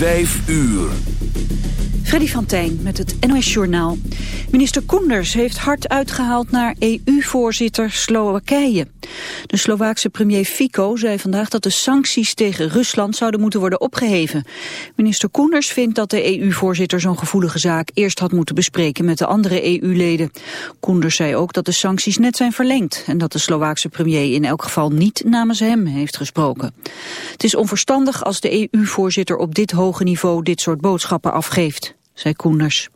Vijf uur. Freddy van Tijn met het NOS Journaal. Minister Koenders heeft hard uitgehaald naar EU-voorzitter Slowakije. De Slovaakse premier Fico zei vandaag dat de sancties tegen Rusland zouden moeten worden opgeheven. Minister Koenders vindt dat de EU-voorzitter zo'n gevoelige zaak eerst had moeten bespreken met de andere EU-leden. Koenders zei ook dat de sancties net zijn verlengd en dat de Slovaakse premier in elk geval niet namens hem heeft gesproken. Het is onverstandig als de EU-voorzitter op dit hoge niveau dit soort boodschappen afgeeft zei Koenders.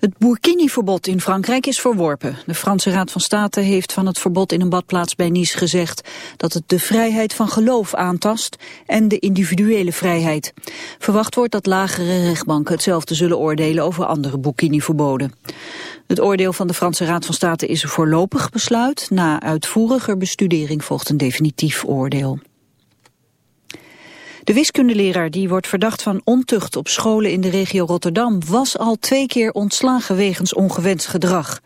Het Burkini-verbod in Frankrijk is verworpen. De Franse Raad van State heeft van het verbod in een badplaats bij Nice gezegd dat het de vrijheid van geloof aantast en de individuele vrijheid. Verwacht wordt dat lagere rechtbanken hetzelfde zullen oordelen over andere Burkini-verboden. Het oordeel van de Franse Raad van State is een voorlopig besluit. Na uitvoeriger bestudering volgt een definitief oordeel. De wiskundeleraar die wordt verdacht van ontucht op scholen in de regio Rotterdam was al twee keer ontslagen wegens ongewenst gedrag.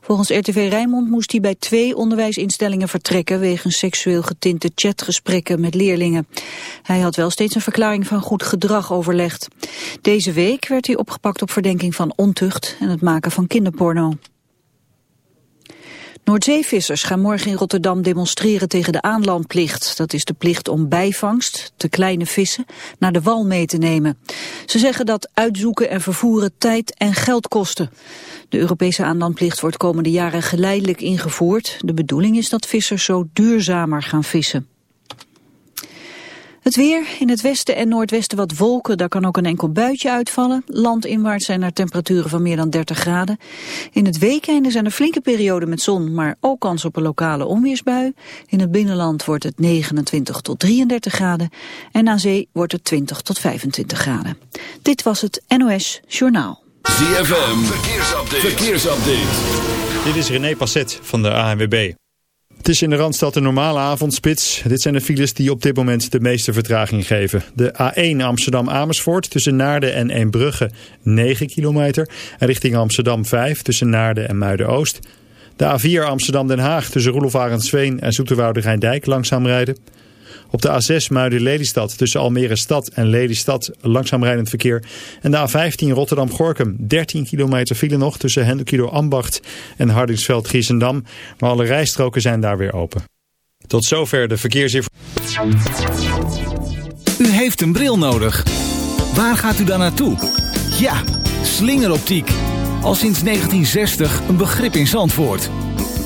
Volgens RTV Rijnmond moest hij bij twee onderwijsinstellingen vertrekken wegens seksueel getinte chatgesprekken met leerlingen. Hij had wel steeds een verklaring van goed gedrag overlegd. Deze week werd hij opgepakt op verdenking van ontucht en het maken van kinderporno. Noordzeevissers gaan morgen in Rotterdam demonstreren tegen de aanlandplicht. Dat is de plicht om bijvangst, te kleine vissen, naar de wal mee te nemen. Ze zeggen dat uitzoeken en vervoeren tijd en geld kosten. De Europese aanlandplicht wordt komende jaren geleidelijk ingevoerd. De bedoeling is dat vissers zo duurzamer gaan vissen. Het weer, in het westen en noordwesten wat wolken, daar kan ook een enkel buitje uitvallen. Landinwaarts zijn er temperaturen van meer dan 30 graden. In het weekende zijn er flinke perioden met zon, maar ook kans op een lokale onweersbui. In het binnenland wordt het 29 tot 33 graden en aan zee wordt het 20 tot 25 graden. Dit was het NOS Journaal. ZFM, verkeersupdate. verkeersupdate. Dit is René Passet van de ANWB. Het is in de Randstad een normale avondspits. Dit zijn de files die op dit moment de meeste vertraging geven. De A1 Amsterdam-Amersfoort tussen Naarden en Eembrugge 9 kilometer. En richting Amsterdam 5 tussen Naarden en Muiden-Oost. De A4 Amsterdam-Den Haag tussen Roelof Arendsveen en Zoeterwoude Rijndijk langzaam rijden. Op de A6 Muiden-Lelystad tussen Almere Stad en Lelystad langzaam rijdend verkeer. En de A15 Rotterdam-Gorkum 13 kilometer file nog tussen Hendekido Ambacht en Hardingsveld-Giessendam. Maar alle rijstroken zijn daar weer open. Tot zover de verkeersinformatie. U heeft een bril nodig. Waar gaat u dan naartoe? Ja, slingeroptiek. Al sinds 1960 een begrip in Zandvoort.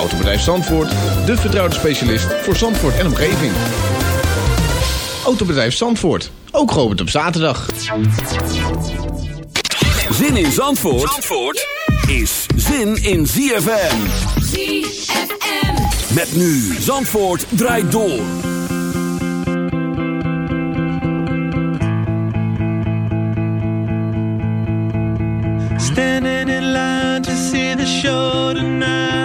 Autobedrijf Zandvoort, de vertrouwde specialist voor Zandvoort en omgeving. Autobedrijf Zandvoort, ook geopend op zaterdag. Zin in Zandvoort, Zandvoort is zin in ZFM. ZFM. Met nu Zandvoort draait door. Standing in line to see the show tonight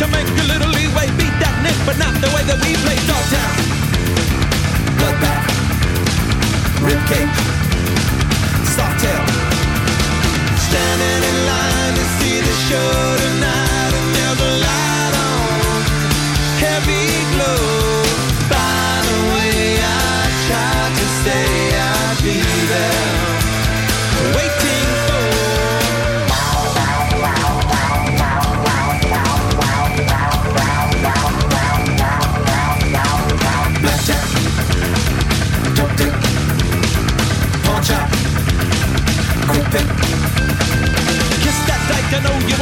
to make a little leeway. Beat that Nick, but not the way that we play Dogtown. Bloodbath, ribcage, softail. Standing in line to see the show tonight, and there's a light on, heavy glow. By the way, I tried to say I'd be there, waiting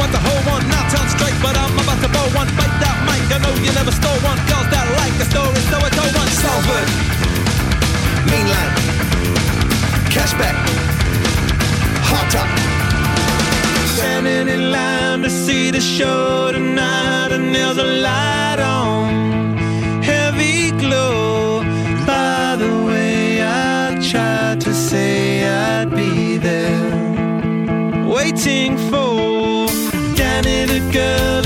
I know you want the whole one. Now turn straight, but I'm about to blow one. Bite that mic, I know you never stole one. Girls that like the story, so I told one. Salford, mainline, cashback, hot top. Standing in line to see the show tonight, and there's a light on, heavy glow. By the way, I tried to say I'd be there waiting for man in a girl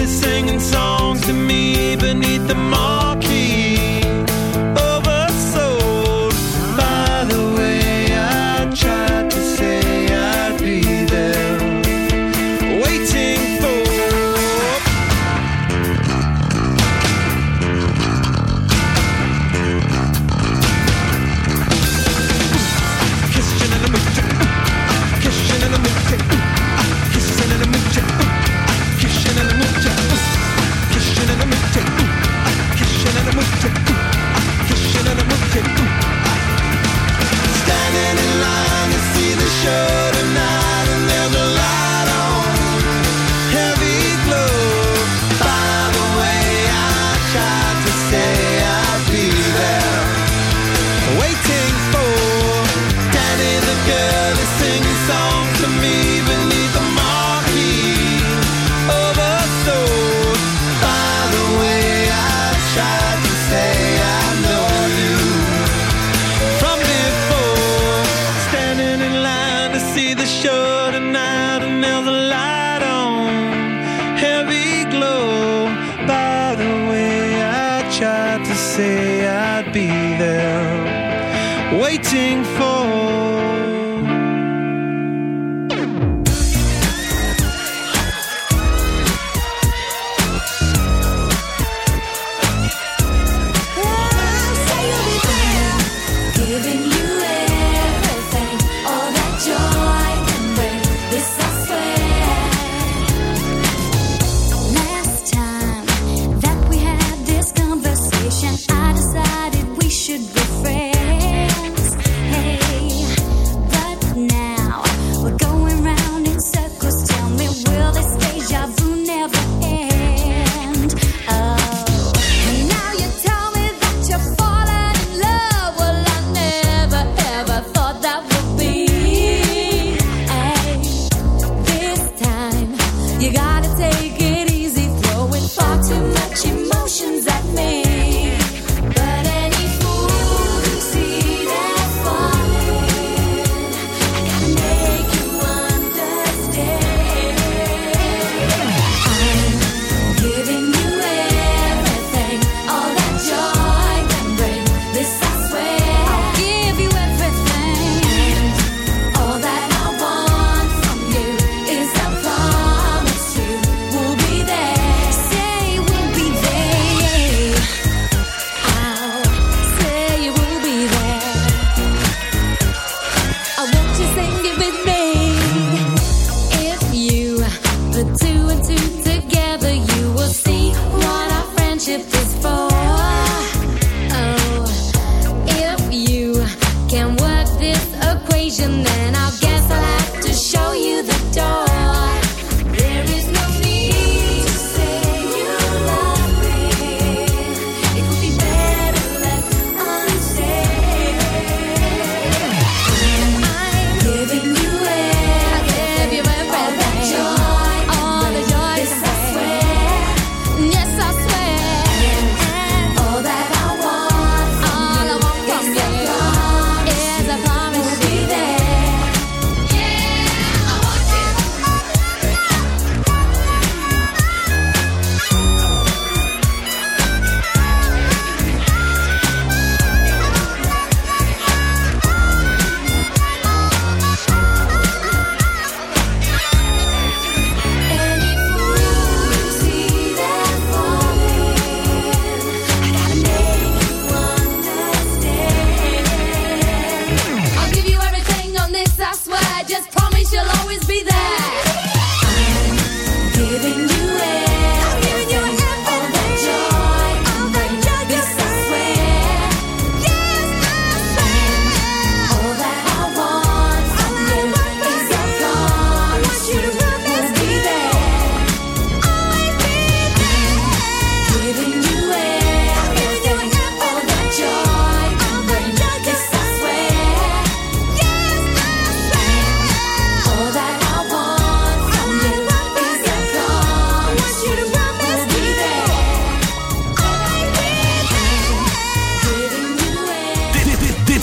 waiting for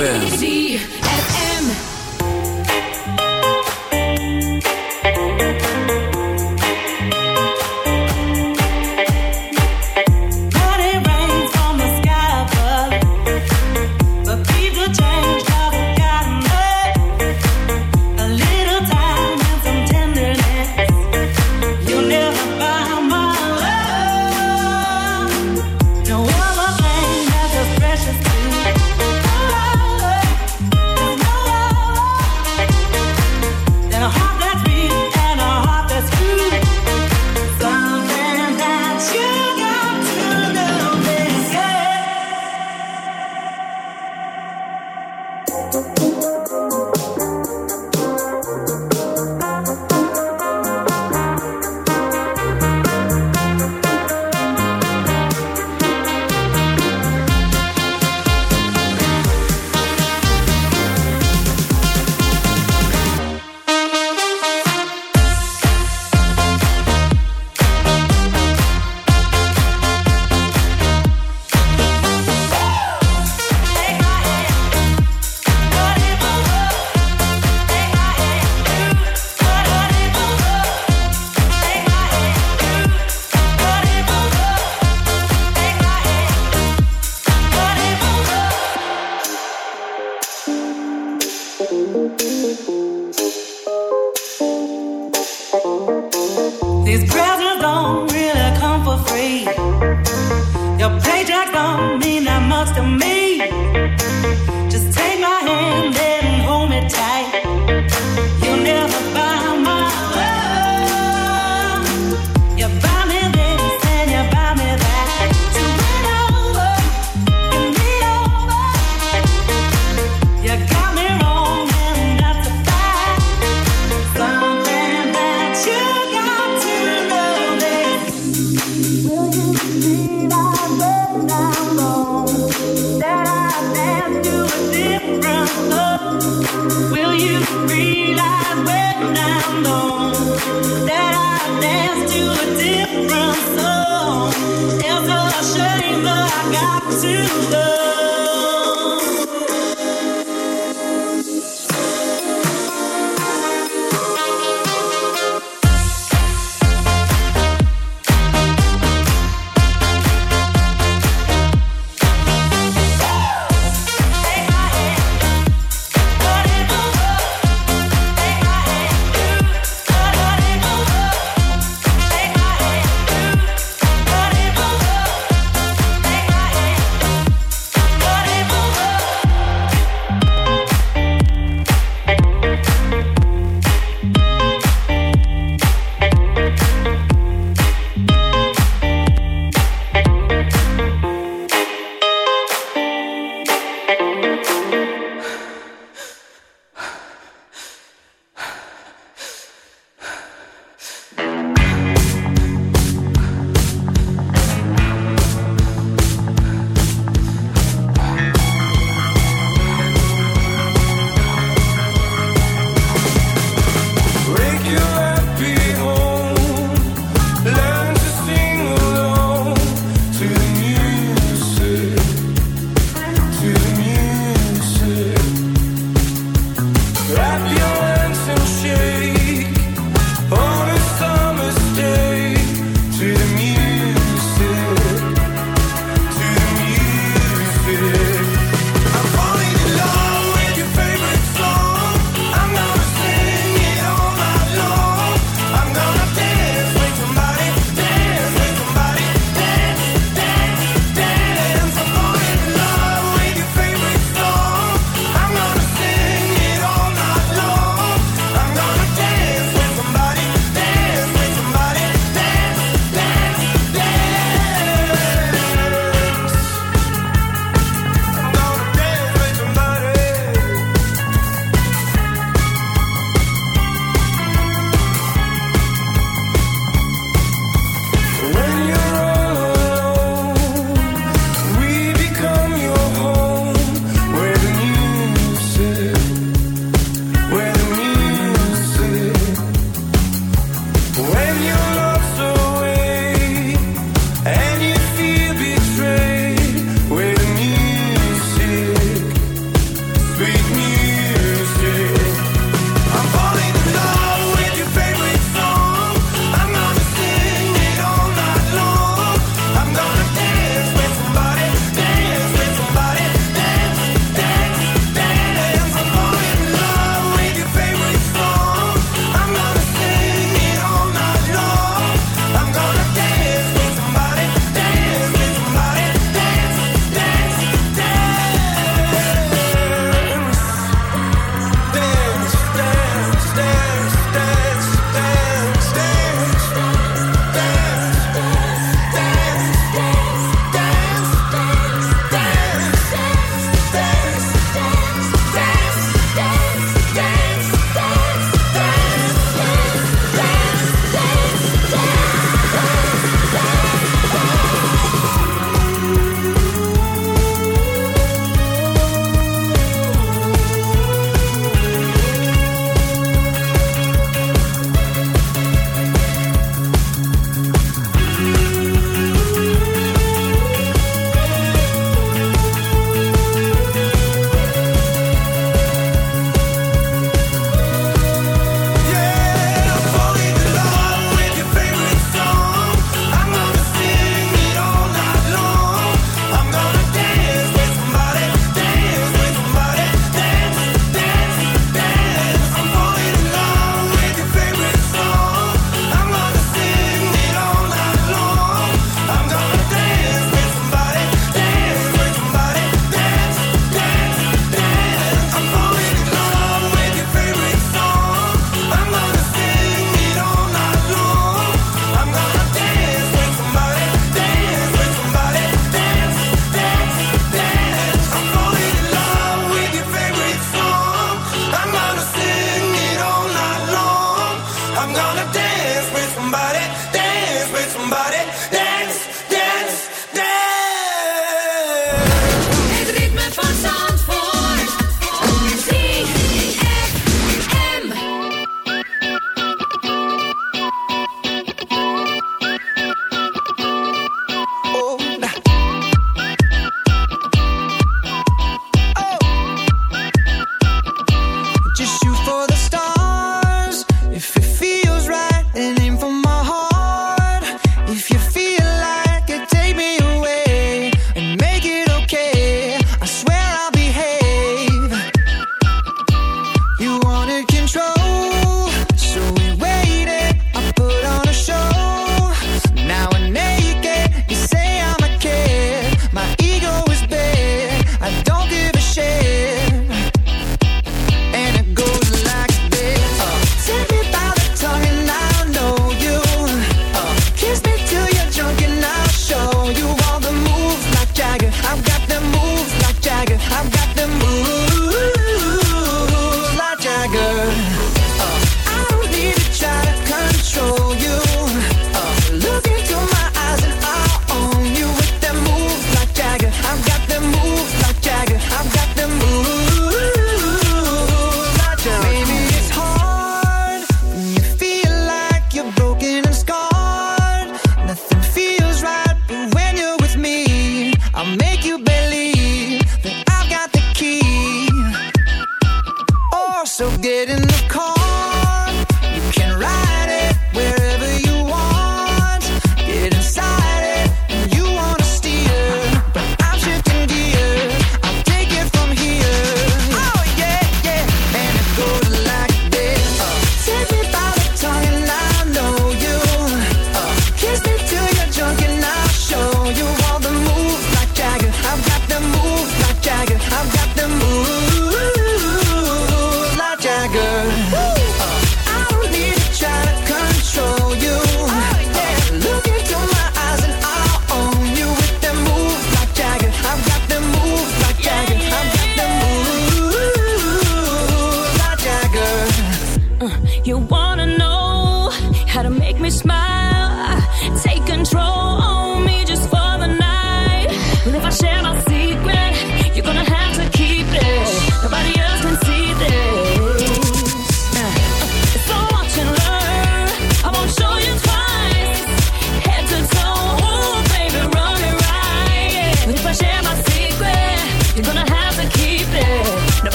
ZFM.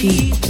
feet.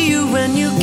you